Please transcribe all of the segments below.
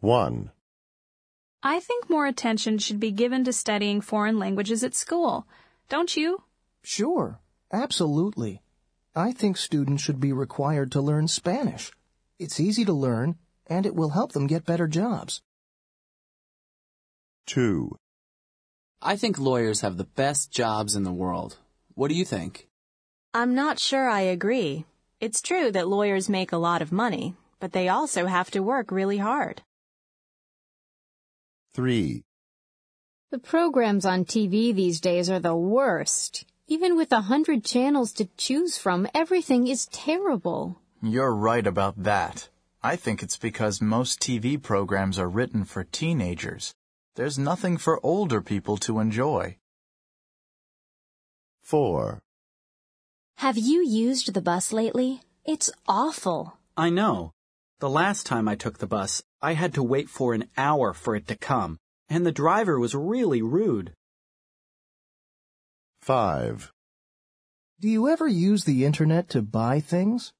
1. I think more attention should be given to studying foreign languages at school. Don't you? Sure, absolutely. I think students should be required to learn Spanish. It's easy to learn, and it will help them get better jobs. 2. I think lawyers have the best jobs in the world. What do you think? I'm not sure I agree. It's true that lawyers make a lot of money, but they also have to work really hard. 3. The programs on TV these days are the worst. Even with a hundred channels to choose from, everything is terrible. You're right about that. I think it's because most TV programs are written for teenagers. There's nothing for older people to enjoy. 4. Have you used the bus lately? It's awful. I know. The last time I took the bus, I had to wait for an hour for it to come, and the driver was really rude. 5. Do you ever use the internet to buy things?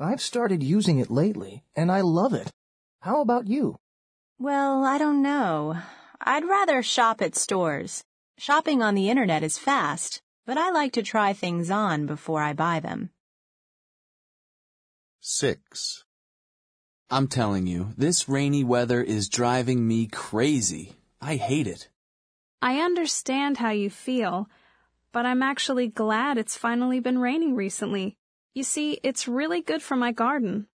I've started using it lately, and I love it. How about you? Well, I don't know. I'd rather shop at stores. Shopping on the internet is fast, but I like to try things on before I buy them. 6. I'm telling you, this rainy weather is driving me crazy. I hate it. I understand how you feel, but I'm actually glad it's finally been raining recently. You see, it's really good for my garden.